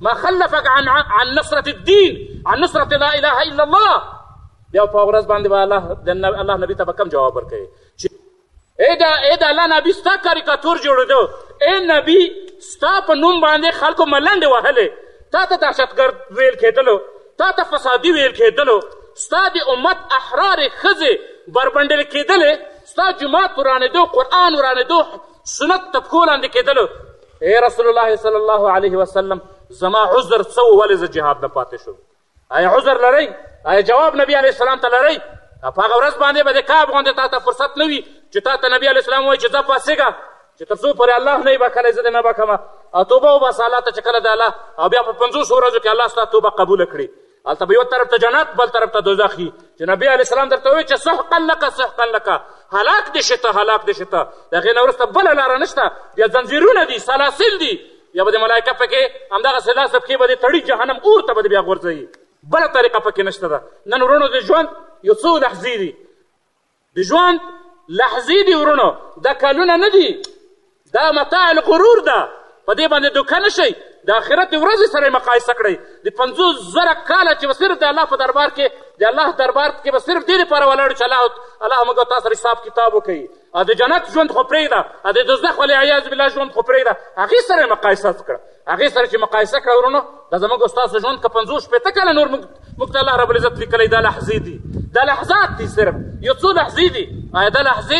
ما خلفک عن عن نصرة الدين عن نصرة لا اله الا الله بیا په ورځ باندې به الله الله نبی ته به کوم جواب ورکوي ادا ادا الله نبی ستا کاریکاتور جوړېدو اے نبی ستا په نوم باندې خلکو ملنډې وهلې تا ته دهشتګرد ویل کېدلو تا ته فسادي ویل کېدلو ستا د امت احرارې ښځې بربنډل کېدلې ستا جومات ورانېدو قرآن ورانېدو سنت ته پښو لاندې کېدلو اے رسول الله صلی الله علیه وسلم زما عذر څه و ولې زه جهاد نه پاتې شوم آیا عذر لرئ آیا جواب نبی علیه السلام ته لرئ په هغه ورځ باندې به د کعب غوندې تا ته فرصت نه وي چې تا ته نبی علیه السلام وایي چې ځه پاڅېږه چې تر څو پورې الله نه یې بخښلی زه دې نه بخښم او توبه وباسه الله ته چې کله د الله او بیا په پنځوسو ورځو کې الله ستا توبه قبوله کړي هلته به یو طرف ته جنت بل طرف ته دوزخ وي چې نبی علیه السلام درته وایي چې سحقا لکه سحقا لکه هلاک دې شي ته هلاک دې شي ته د هغې نه وروسته بله لاره نشته بیا ځنځیرونه دي سلاسل دي یا به د ملایکه پکې همدغسې لاس او پښې به دې تړي جهنم اور ته به دې بیا غورځوي بله طریقه پکې نشته ده نن وروڼو د ژوند یو څو لحظې دي د ژوند لحظې دي وروڼو دا کلونه نه دي دا متاع الغرور ده په دې باندې دوکه نه شئ د آخرت ورځې سره مقایسه کړئ د پنځوس زره کاله چې به صرف د الله په دربار کې د الله دربار کې به صرف دې لپاره ولاړ چې الله الله موږ تاسو حساب کتاب وکړي او د جنت ژوند خو پرېږده او د دوزخ والعیاذ بالله ژوند خو پرېږده هغې سره یې مقایسه کړه هغې سره چې مقایسه کړه ورونو دا زموږ ستاسو ژوند که پنځوس شپېته کاله نور موږ موږ ته الله ربالعزت لیکلی دا لحظې دي دا لحظات دي صرف یو څو لحظې دي آیا دا لحظې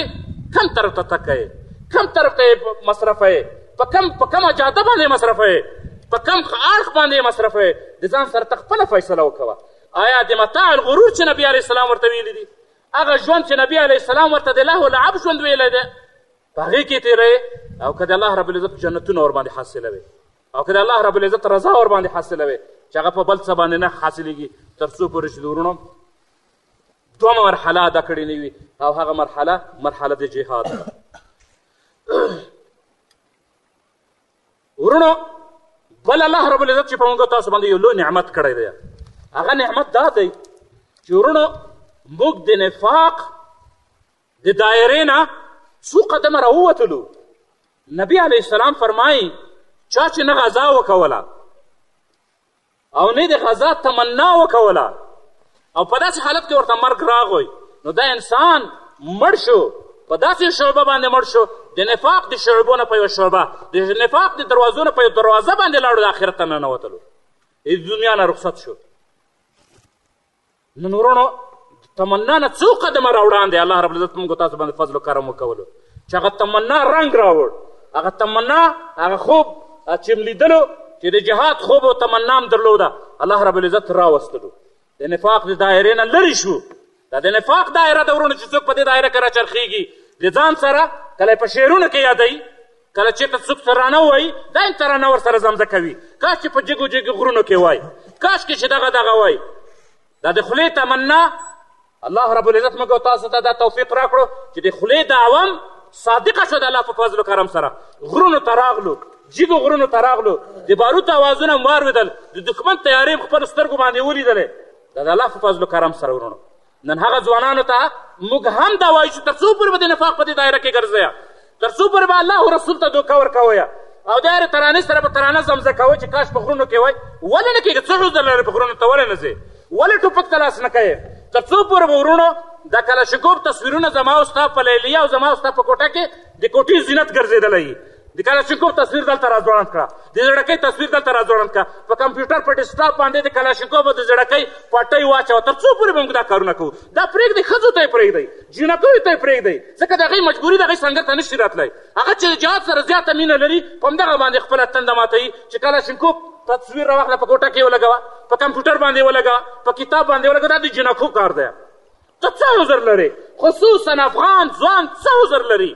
کم طرف ته تکه یې کم طرف ته یې مصرفه یې په کم په کمه جاده باندې مصرفه یې په کم اړخ باندې مصرفه یې د ځان سره ته خپله فیصله وکوه آیا د متاع الغرور چې نبي علیه السلام ورته ویلي دي هغه ژوند چې نبی علیه السلام ورته د لهو لعب ژوند ویلی دی په هغې کې تېروي او که د الله رب العزت جنتونه ورباندې حاصلوي او که د الله رب العزت رضا ورباندې حاصلوي چې هغه په بل څه باندې نه حاصلېږي تر څو پورې چې د وروڼو دومه مرحله ادا کړې نه وي او هغه مرحله مرحله د جهاد ده ورونو بل الله رب العزت چې په موږ تاسو باندې یو لوی نعمت کړی دی هغه نعمت دا دی چې ورونو موږ د نفاق د دایرې نه څو قدمه راووتلو نبی علیه السلام فرمایي چا چې نه غذا وکوله او نه د غزا تمنا وکوله او په داسې حالت کې ورته مرګ راغی نو دا انسان مړ شو په داسې شعبه باندې مړ شو د نفاق د شعبو نه په یوه شعبه د نفاق د دروازو نه په یوه دروازه باندې لاړو د آخرت ته ننوتلو د دنیا نه رخصت شو نن ورونو تمنا نه څو قدمه راوړاندې الله رب العزت موږ تاسو باندې فضل و کرم وکولو چې هغه تمنا رنګ راوړ هغه تمنا هغه خوب چې م لیدلو چې د جهاد خوب او تمنا هم درلوده الله رب العزت راوستلو د نفاق د دایرې نه لرې شو دا د نفاق دایره ده ورونو چې څوک په دې دایره کې راچرخېږي د ځان سره کله په شعرونو کې یادوي کله چې ته څوک ترانه وایي دا هم ترانه ورسره زمزه کوي کاش چې په جګو جګو غرونو کې وای کاش کې چې دغه دغه وای دا د خولې تمنا الله رب العزت موږ تاسو ته دا توفیق راکړو چې د خولې دعوام صادقه شو د الله په فضل و کرم سره غرونو ته راغلو جګو غرونو ته راغلو د باروت اوازونه هم واورېدل د دښمن تیارې خپل سترګو باندې ولیدلې دا د الله په فضل و کرم سره ورونو نن هغه ځوانانو ته موږ هم دا وایو چې تر څو پورې به د نفاق په دې دایره کې ګرځئ تر څو پورې به الله او رسول ته دوکه ورکوئ او د هرې ترانې سره به ترانه زمزه کوئ چې کاش په غرونو کې وای ولې نه کېږي څه عذر لرې په غرونو ته ولې نه ځې ولې ټوپک ته لاس نه کوې تر څو پورې به وروڼو د کلاشکوف تصویرونه زما او ستا په لیلیه او زما او ستا په کوټه کې د کوټې زینت ګرځېدلی د کلاشینکوف تصویر دلته راځوړند کړه د زړکۍ تصویر دلته راځوړند کړه په کمپیوټر په ډیسکټاپ باندې د کلاشینکوف د زړکۍ پټۍ واچوه تر څو پورې موږ دا کارونه کوو دا پرېږدئ ښځو ته یې پرېږدئ جینکو ته یې پرېږدئ ځکه د هغې مجبوري د هغې سنګر ته نشي راتلی هغه چې د جهاد سره زیاته مینه لري په همدغه باندې خپله تنده ماتوي چې کلاشینکوف تصویر راواخله په کوټه کې ولګوه په کمپیوټر باندې ولګوه په کتاب باندې ولګوه دا د جینکو کار دی ته څه عذر لرې خصوصا افغان ځوان څه عذر لري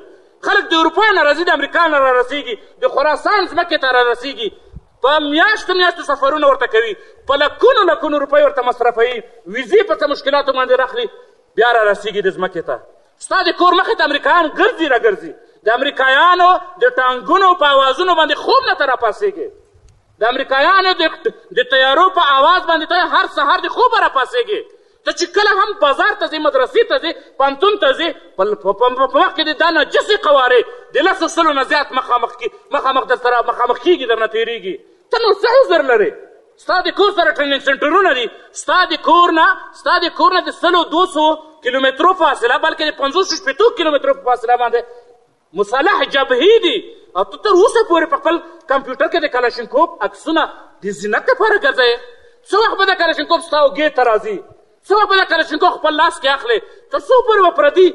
خلک د اروپا نه راځي د امریکا نه را رسېږي د خراسان ځمکې ته را رسېږي په میاشتو میاشتو سفرونه ورته کوي په لکونو لکونو روپۍ ورته مصرفوي ویزې په څه مشکلاتو باندې راخلي بیا را رسېږي د ځمکې ته ستا د کور مخې ته امریکایان ګرځي راګرځي د امریکایانو د ټانګونو په اوازونو باندې خوب نه ته راپاڅېږې د امریکایانو د د تیارو په اواز باندې ته هر سهار د خوبه راپاڅېږې ته چې کله هم بازار ته ځې مدرسې ته ځې پوهنتون ته ځې په وخت کې د دا نجسې قوارې د لسو سلو نه زیات مخامخ کې مخامخ در سره مخامخ کېږي درنه تېرېږي ته نو څه عذر لرې ستا د کور سره ټریننګ سنټرونه دي ستا د کور نه ستا د کور نه د سلو دوه سو کیلومترو فاصله بلکې د پنځوسو شپېتو کیلومترو په فاصله باندې مصالح جبهي دي او ته تر اوسه پورې په خپل کمپیوټر کې د کلاشینکوف عکسونه د زینت لپاره ګرځوې څه وخت به د کلاشینکوف ستا اوږې ته راځي څه وخت به د کلاشینکوف خپل لاس کې اخلې تر څو پورې به پردي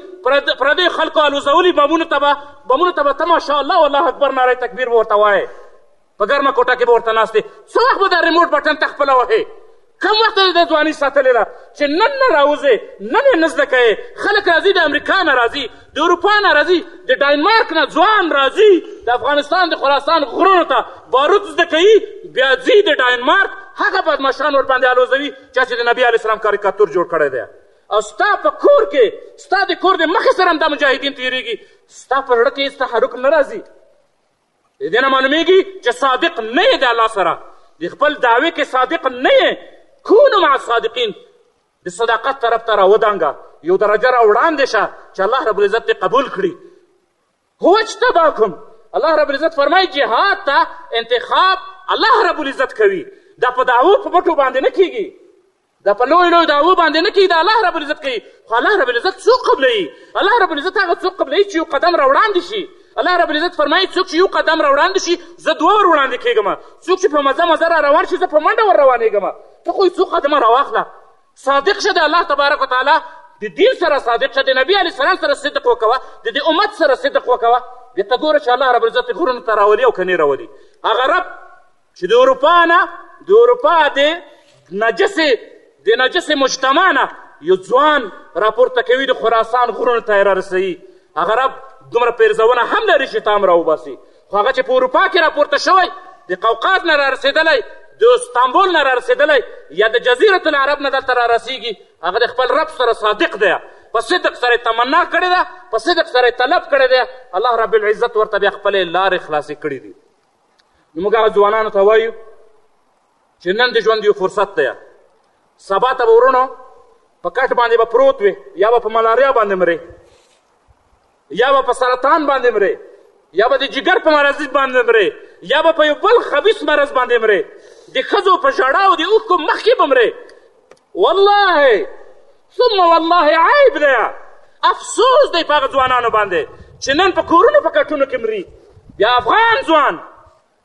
پردي خلکو الوزولي بمونو ته به بمونو ته به ته ماشاءالله والله اکبر ناره تکبیر به ورته وایې په ګرمه کوټه کې به ورته ناست دی څه وخت به دا ریموټ بټن ته خپله وهې کم وخت د ځواني ساتلې ده چې نن نه راوځې نن یې نه زده کوې خلک راځي د امریکا نه راځي د اروپا نه راځي د ډاینمارک نه ځوان راځي د افغانستان د خراسان غرونو ته باروت زده کوي بیا ځي د ډاینمارک هغه بدماشان ورباندې الوځوي چا چې د نبي علیه السلام کاریکاتور جوړ کړی دی او ستا په کور کې ستا د کور د مخې سره هم دا مجاهدین تېرېږي ستا په زړه کې هېڅ تحرک نه راځي د دې نه معلومیږي چې صادق نه یې د الله سره د خپل دعوې کې صادق نه یې کونو مع الصادقین د صداقت طرف ته راودانګه یو درجه را وړاندې شه چې الله رب العزت دې قبول کړي هو اجتباکم الله رب العزت فرمایي جهاد ته انتخاب الله رب العزت کوي دا په دعوو په پټو باندې نه کیږي دا په لوی لوی دعوو باندې نه کېږي دا الله رب العزت کوي خو الله رب العزت څوک قبلوي الله رب العزت هغه څوک قبلوي چې یو قدم را وړاندې شي الله رب العزت فرمایي څوک چې یو قدم را وړاندې شي زه دوه ور وړاندې کېږم څوک چې په مزه مزه را روان شي زه په منډه ور روانېږم ته خو یې څو قدمه راواخله صادق شه د الله تبارک وتعالی د دین سره صادق شه د نبي علیه السلام سره صدق وکوه د دې امت سره صدق وکوه بیا ته ګوره چې الله رب العزت غرونو ته راولي او که نه راولي هغه رب چې د اروپا نه د اروپا د نجسې د نجسې مجتمع نه یو ځوان راپورته کوي د خراسان غرونو ته یې رارسوي هغه رب دومره پیرزونه هم لري چې تام راوباسي خو هغه چې په اروپا کې راپورته شوی د قوقاز نه رارسېدلی د استانبول نه رارسېدلی یا د جزیرة العرب نه دلته رارسېږي هغه د خپل رب سره صادق دی په صدق سره تمنا کړې ده په صدق سره طلب کړې ده الله رب العزت ورته بیا خپلې لارې خلاصې کړې دي نو موږ هغه ځوانانو ته وایو چې نن د ژوند یو فرصت دی سبا ته به ورونو په کټ باندې به پروت وي یا به په ملاریا باندې مرې یا به په سرطان باندې مرې یا به د جګر په مرض باندې مرې یا به په یو بل خبیث مرض باندې مرې د ښځو په ژړا او د اوښکو مخکې به مرې والله ثم والله عیب دی افسوس دی په هغه ځوانانو باندې چې نن په کورونو په کټونو کې مري بیا افغان ځوان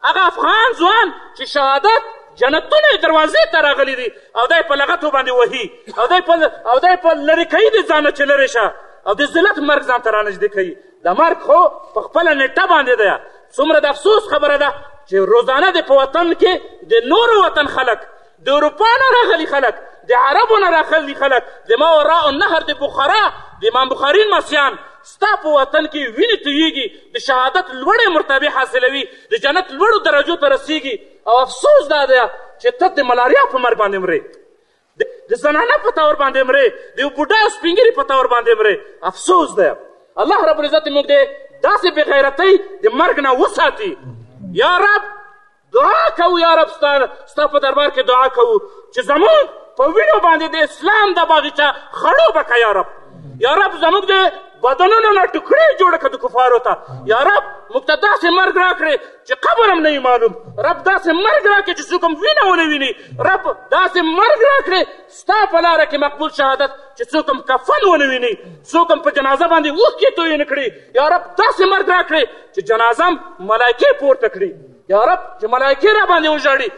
هغه افغان ځوان چې شهادت جنتونه دروازې ته راغلي دي او دی په لغتو باندې وهي او دی په او دی په لرې کوي د ځانه چې لرې شه او د ذلت مرګ ځان ته رانږدې کوي د مرګ خو په خپله نېټه باندې دی څومره د افسوس خبره ده چې روزانه د په وطن کې د نورو وطن خلک د اروپا نه راغلي خلک د عربو نه راغلي خلک د ما وراء النهر د بخارا د امام بخاري لمسیان ستا په وطن کې وینې تویږي د شهادت لوړې مرتبې حاصلوي د جنت لوړو درجو ته رسیږي او افسوس دا دی چې ته د ملاریا په مرګ باندې مرې د زنانه په تور باندې مرې د یو بوډا او سپینګري په تور باندې مرې افسوس دی الله رب العزت موږ دې داسې بې غیرتۍ د مرګ نه وساتي یا رب دعا کوو یا رب ستا ستا په دربار کې دعا کوو چې زموږ په وینو باندې د اسلام د باغچه خړوبه که یا رب یا رب زموږ د بدنونو نه ټوکړې جوړه کړه د کفارو ته یا رب موږ ته داسې مرګ راکړې چې قبر هم نه وي معلوم رب داسې مرګ راکړې چې څوک هم وینه ونه ویني رب داسې مرګ راکړې ستا په لاره کې مقبول شهادت چې څوک هم کفن ونه ویني څوک هم په جنازه باندې اوښکې تویې نه کړي یا رب داسې مرګ راکړې چې جنازه هم ملایکې پورته کړي یا رب چې ملایکې را باندې وژاړي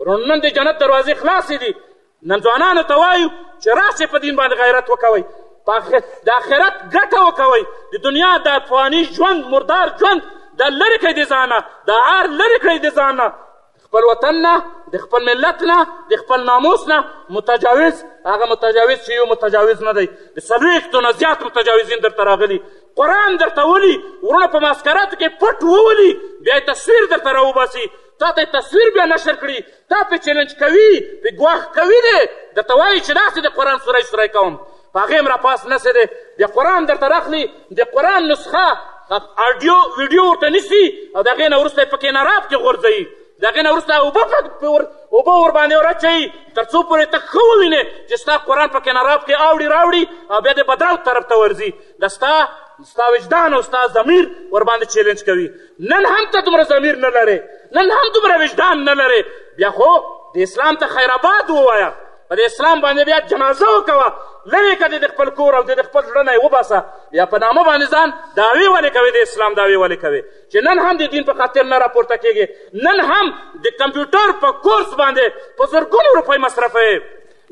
ورونو نن د جنت دروازې خلاصې دي نن ځوانانو ته وایو چې راسئ په دین باندې غیرت وکوئ د آخرت ګټه وکوئ د دنیا د افغاني ژوند مردار ژوند دا لرې کړئ د ځانه دا عار لرې کړئ د ځانه خپل وطن نه د خپل ملت نه د خپل ناموس نه متجاوز هغه متجاوز چې یو متجاوز نه دی د څلوېښتو نه زیات متجاوزین درته راغلي قرآن درته ولي ورونه په ماسکراتو کې پټ وولي بیا یې تصویر درته راوباسي تا ته تصویر بیا نشر کړي تا پې چیلنج کوي پې ګواښ کوي دی درته وایي چې داسې د قرآن سوری سوری کوم په هغې هم راپاس نسې دی د قرآن درته راخلي د قرآن نسخه اډیو ویډیو ورته نیسي او د هغې نه وروسته یې په کیناراب کې غورځوي د هغې نه وروسته اوبه ورباندې وراچوي تر څو پورې ته ښه ووینې چې ستا قرآن په کیناراب کې اوړي راوړي او بیا د بدراو طرف ته ورځي دا ستا ستا وجدان او ستا ضمیر ورباندې چیلنج کوي نن هم ته دومره ضمیر نه لرې نن هم دومره وجدان نه لرې بیا خو د اسلام ته خیرآباد ووایه په د اسلام باندې بیا جنازه وکوه لرې که د خپل کور او د خپل زړه نه یې وباسه بیا په نامه باندې ځان دعوې ولې کوې د اسلام دعوې ولې کوې چې نن هم د دین په خاطر نه راپورته کېږې نن هم د کمپیوټر په کورس باندې په زرګونو روپۍ مصرفوې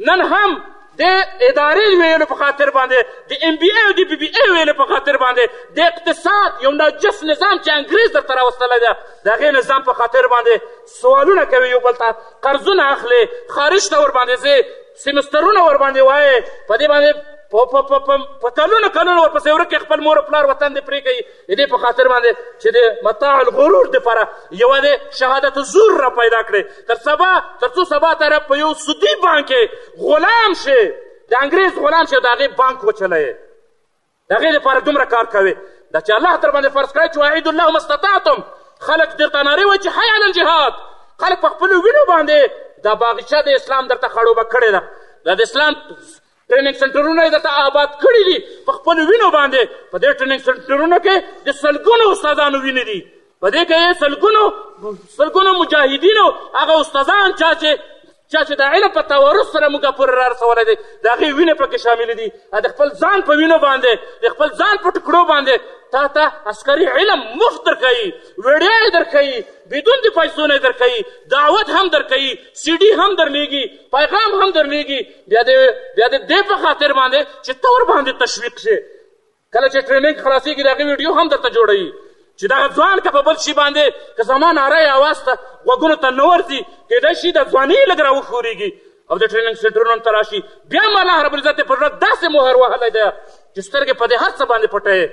نن هم د ادارې ویلو په خاطر باندې د ایم بي ای او د بي بي ای ویلو په خاطر باندې د اقتصاد یو ناجس نظام چې انګریز درته راوستلی دی د هغې نظام په خاطر باندې سوالونه کوي یو بل ته قرضونه اخلي خارج ته ورباندې ځې سیمسترونه ورباندې وایې په دې باندې په کلونو کلونو ورپسې ورک خپل مور پلار وطن دې پرې کوي د دې په خاطر باندې چې د متاع الغرور دپاره یوه د شهادت زور را پیدا کړي تر سبا تر څو سبا ته په یو سودي بانک کې غلام شي د انګریز غلام شي د هغې بانک وچلی د هغې دپاره دومره کار کوي دا چې الله در باندې فرض کړی چې واعید الله مستطعتم خلک درته نارې وایي چې حی علی الجهاد خلک په خپلو وینو باندې دا باغچه د اسلام درته خړوبه کړې ده دا د اسلام ټریننګ سنټرونه یې دلته آباد کړي دي په خپلو وینو باندې په دې ټریننګ سنټرونو کې د سلګونو استادانو وینې دي په دې کې یې سلګونو سلګونو مجاهدینو هغه استادان چا چې چا چې د علم په تورث سره موږ پورې را رسولی دی د هغې وینې پکې شاملې دي د خپل ځان په وینو باندې د خپل ځان په ټکړو باندې تا ته عسکري علم مفت درکوي ویډیا یې درکوي بدون د پیسو نه یې درکوي دعوت هم درکوي سي ډي هم درلیږي پیغام هم درلیږي بیا د بیا د دې په خاطر باندې چې ته ورباندې تشویق شې کله چې ټریننګ خلاصېږي د هغې ویډیو هم درته جوړوي چې دغه ځوان که په بل شي باندې که زما ناره یې اواز ته غوږونو ته نه ورځي کېدای شي د ځواني یې لږ راوښورېږي او د ټریننګ سنټرونو ته راشي بیا هم الله رب العزت یې پر زړه داسې مهر وهلی دی چې سترګې په دې هر څه باندې پټوې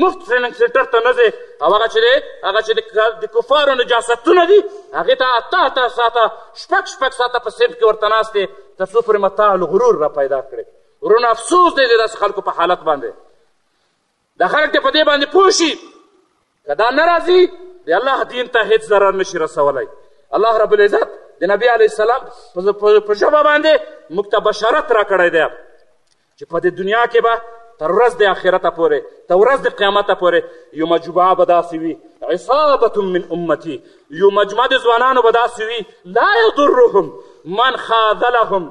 مفت ټریننګ سینټر ته نه ځې او هغه چې دی هغه چې د کفارو نجاستونه دي هغې ته اته اته ساعته شپږ شپږ ساعته په صنف کې ورته ناست دی تر څو پورې متاع الغرور را پیدا کړې ورونه افسوس دی د داسې خلکو په حالت باندې دا خلک دې په دې باندې پوه شي که دا نه راځي د الله دین ته هیڅ ضرر نشي رسولی الله رب العزت د نبی علیه السلام په ژبه باندې موږ ته بشارت راکړی دی چې په دې دنیا کې به تر ورځ د آخرته پورې تر ورځ د قیامته پورې یو مجموعه به داسې وي عصابة من امتي یو مجموعه د ځوانانو به داسې وي لا یضرهم من خاذلهم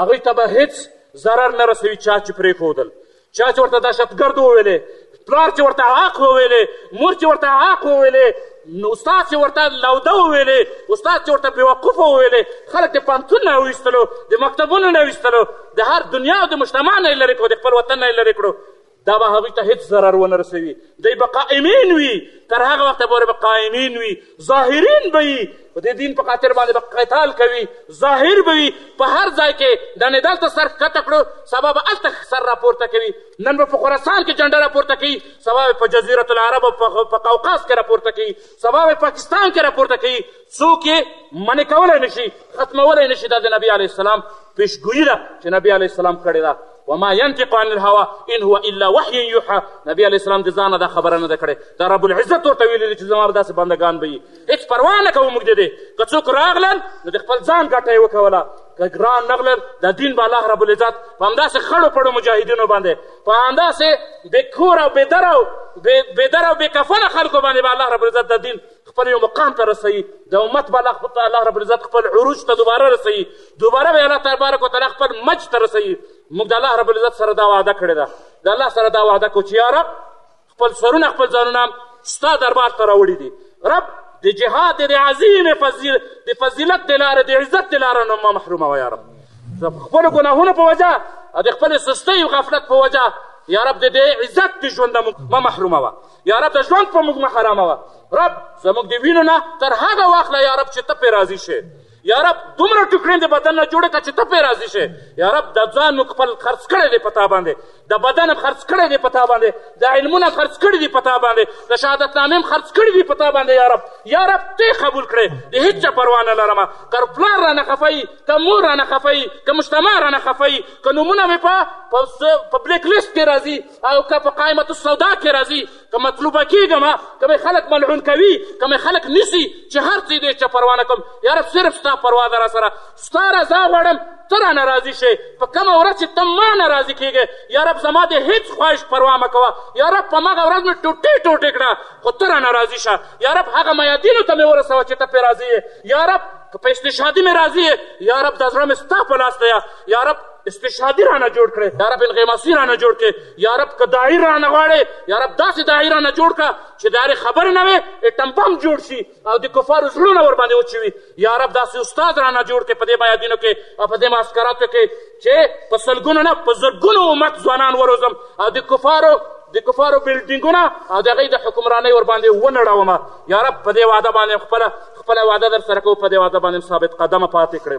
هغوی ته به هیڅ ضرر نه رسوي چا چې پرېښودل چا چې ورته دهشتګرد وویلې پلار چې ورته حق وویلې مور چې ورته حق وویلې استاد چې ورته لوده وویلې استاد چې ورته بېوقوفه وویلې خلک د پوهنتون نه وویستلو د مکتبونو نه ویستلو د هر دنیا او د مجتمع نه یې لرې کړو د خپل وطن نه یې لرې کړو دا به هغوی ته هیڅ ضرر ونه رسوي دوی به قائمین وي تر هغه وخته پورې به قائمین وي ظاهرین به وي په دې دین په خاطر باندې به قتال کوي ظاهر به وي په هر ځای کې دنې دلته سر ښکته کړو سبا به هلته سر راپورته کوي نن به په خراسان کې جنډه راپورته کوي سبا به په جزیرة العرب او په قوقاز کې راپورته کوي سبا به پاکستان کې راپورته کوي څوک یې منې کولی نه شي ختمولی نه شي دا د نبي علیه السلام پیشګویي ده چې نبي علیه السلام کړې ده وما ينطق عن الهوى ان هو الا وحي يوحى نبی علیه السلام د ځانه دا خبره نه ده کړې دا رب العزت ورته ویلي دي چې زما به داسې بندګان به وي هېڅ پروا نه کوو موږ د دې که څوک راغلل نو د خپل ځان ګټه یې وکوله که ګران نه غلل د دین به الله رب العزت په همداسې خړو پړو مجاهدینو باندې په همداسې بې کور او بې در او بې در او بې کفنه خلکو باندې به الله رب العزت د دین خپل یو مقام ته رسوي د امت بالا خپل الله رب العزت خپل عروج ته دوباره رسوي دوباره به الله تبارک وتعالی خپل مجد ته رسوي موږ د الله رب العزت سره دا وعده کړې ده د الله سره دا وعده کو چې یا رب خپل سرونه خپل ځانونه ستا دربار ته راوړي دي رب د جهاد د عظیم فضیل د فضیلت د لارې د عزت د لارې نه ما محروموه یا رب خپل ګناهونو په وجه د خپل سستۍ او غفلت په وجه یا رب د دې عزت د ژوند ما محروموه یا رب د ژوند په موږ مه حراموه رب زموږ د وینو نه تر هغه واخله یا رب چې ته پرې راضي شې یا رب دومره ټوکرې د بدن نه جوړې کړه چې ته پرې راضي شې یا رب د ځان موږ خپل خرڅ کړی دی په تا باندې د بدن هم خرڅ کړی دی په تا باندې د علمونه خرڅ کړي دي په تا باندې د شهادتنامې هم خرڅ کړي دي په تا باندې یا رب یا رب ته قبول کړې د هیڅ چا پروا نه لرم که پلار رانه خفه یي که مور رانه خفه یي که مجتمع رانه خفه یي که نومونه مې په پبلک لیست کې راځي او که په قائمة السودا کې راځي که مطلوبه کېږم که مې خلک ملعون کوي که مې خلک نیسي چې هر څه دې چې پروا نه کوم یا رب صرف ستا پروا ده راسره ستا رضا غواړم ته رانه راضي شې په کومه ورځ چې ته ما نه راضي کېږې یا رب زما د هېڅ خواهش پروا مه کوه یا رب په همغه ورځ مې ټوټې ټوټې کړه خو ته رانه راضي شه یا رب هغه میادینو ته مې ورسوه چې ته پرې راضي یې یا رب که په استشهادي مې راضي یې یا رب دا زړه مې ستا په لاس دی یا رب استشهادي رانه جوړ کړي یا رب انغماسي رانه جوړ کړي یا رب که داعي رانه غواړي یا رب داسې داعي رانه جوړ کړه چې د هغې خبرې نه وې اټم بم جوړ شي او د کفارو زړونه ورباندې وچوي یا رب داسې استاد رانه جوړ کړي په دې بایادینو کې او په دې معسکراتو کې چې په سلګونو نه په زرګونو امت ځوانان وروزم او د کفارو د کفارو بلډینګونه او د هغوی د حکمرانۍ ورباندې ونړوم یا رب په دې وعده باندې خپله خپله وعده در سره کوو په دې وعده باندې ثابت قدمه پاتې کړې